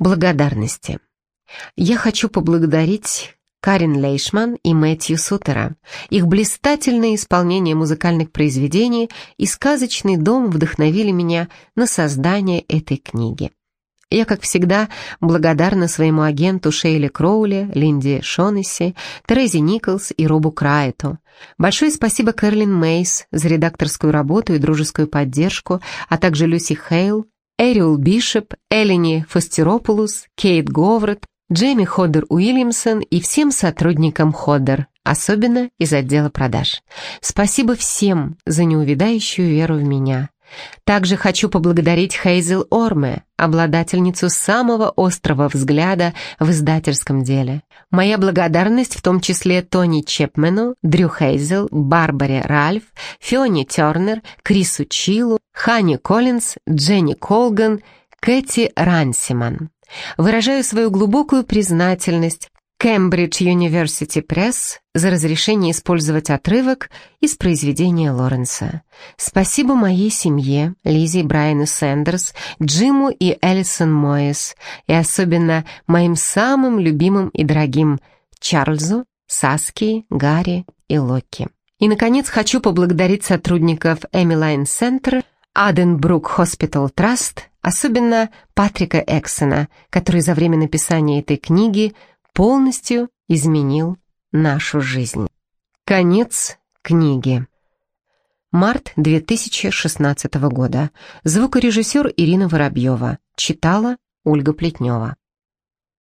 Благодарности. Я хочу поблагодарить Карин Лейшман и Мэтью Сутера. Их блистательное исполнение музыкальных произведений и сказочный дом вдохновили меня на создание этой книги. Я, как всегда, благодарна своему агенту Шейли Кроули, Линди Шонесси, Терези Николс и Робу Крайту. Большое спасибо Кэрлин Мейс за редакторскую работу и дружескую поддержку, а также Люси Хейл, Эриул Бишоп, Эллини Фостеропулус, Кейт Говард, Джейми Ходдер Уильямсон и всем сотрудникам Ходдер, особенно из отдела продаж. Спасибо всем за неувидающую веру в меня. Также хочу поблагодарить Хейзел Орме, обладательницу самого острого взгляда в издательском деле. Моя благодарность в том числе Тони Чепмену, Дрю Хейзел, Барбаре Ральф, Фионе Тернер, Крису Чилу, Хани Коллинз, Дженни Колган, Кэти Рансиман. Выражаю свою глубокую признательность Cambridge University Press за разрешение использовать отрывок из произведения Лоренса. Спасибо моей семье, Лизе Брайану Сэндерс, Джиму и Элисон Моэс, и особенно моим самым любимым и дорогим Чарльзу, Саски, Гарри и Локи. И, наконец, хочу поблагодарить сотрудников Emmeline Центр, Addenbrooke's Hospital Trust, особенно Патрика Эксона, который за время написания этой книги – полностью изменил нашу жизнь. Конец книги. Март 2016 года. Звукорежиссер Ирина Воробьева. Читала Ольга Плетнева.